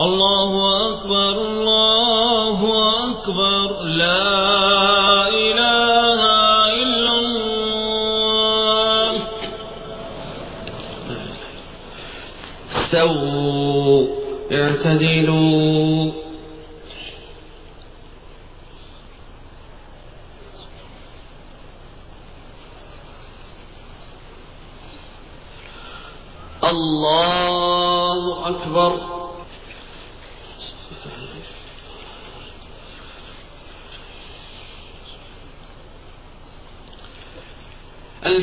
الله أكبر الله أكبر لا إله إلا الله. استووا اعتدلوا. الله أكبر.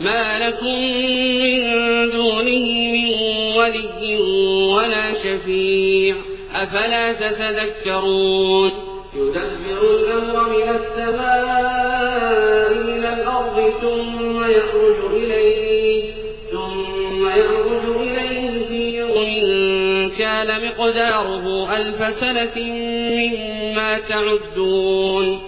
ما لكم من دونه من ولي ولا شفيع. أفلا تتذكرون؟ يدبر الأمر من السماء إلى الأرض ثم يخرج إليه ثم يخرج إليه في يوم كان مقداره ألف سنة مما تعدون.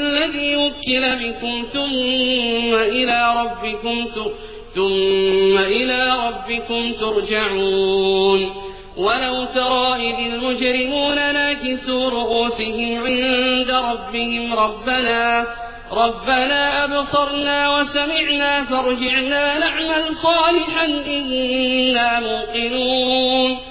وكل بكم ثم إلى ربكم ثم إلى ربكم ترجعون. ولو ترى إذ المجرمون ناكسوا رؤوسهم عند ربهم ربنا ربنا أبصرنا وسمعنا فارجعنا نعمل صالحا إنا موقنون.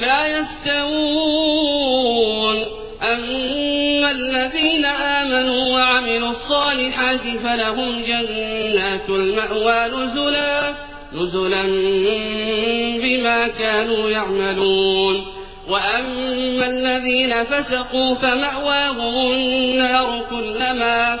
لا يستوون. أما الذين آمنوا وعملوا الصالحات فلهم جنات المأوى نزلا نزلا بما كانوا يعملون. وأما الذين فسقوا فمأواهم النار كلما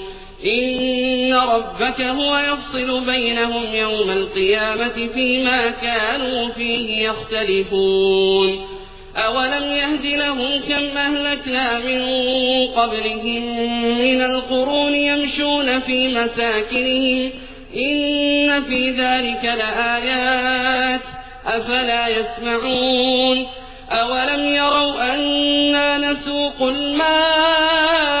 إن ربك هو يفصل بينهم يوم القيامة فيما كانوا فيه يختلفون. أولم يهد لهم كم أهلكنا من قبلهم من القرون يمشون في مساكنهم؟ إن في ذلك لآيات أفلا يسمعون؟ أولم يروا أنا نسوق الماء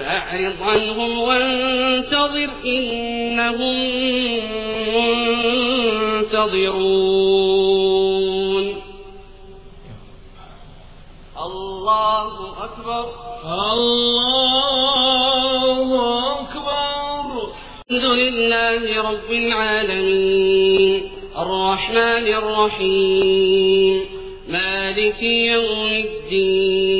فأعرض عنهم وانتظر إنهم منتظرون. الله أكبر. الله أكبر. الحمد لله رب العالمين. الرحمن الرحيم. مالك يوم الدين.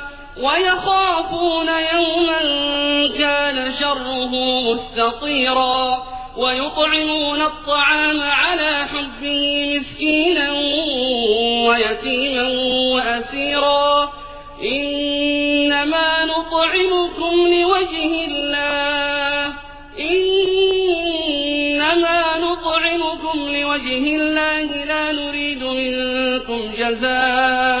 ويخافون يوما كان شره مستطيرا ويطعمون الطعام على حبه مسكينا ويتيما وأسيرا إنما نطعمكم لوجه الله إنما نطعمكم لوجه الله لا نريد منكم جزاء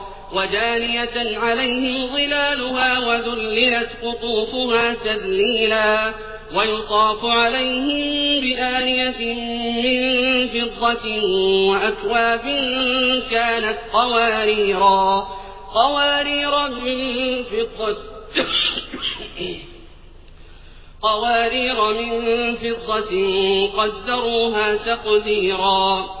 ودانية عليهم ظلالها وذللت قطوفها تذليلا ويطاف عليهم بآنية من فضة وأكواب كانت قواريرا قوارير من فضة قوارير من فضة قدروها تقديرا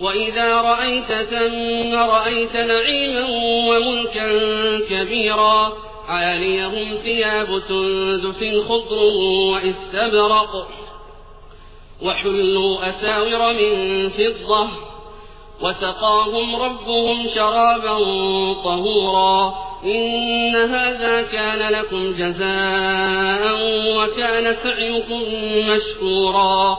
وإذا رأيت ثم رأيت نعيما وملكا كبيرا عاليهم ثياب سندس خضر واستبرق وحلوا أساور من فضة وسقاهم ربهم شرابا طهورا إن هذا كان لكم جزاء وكان سعيكم مشكورا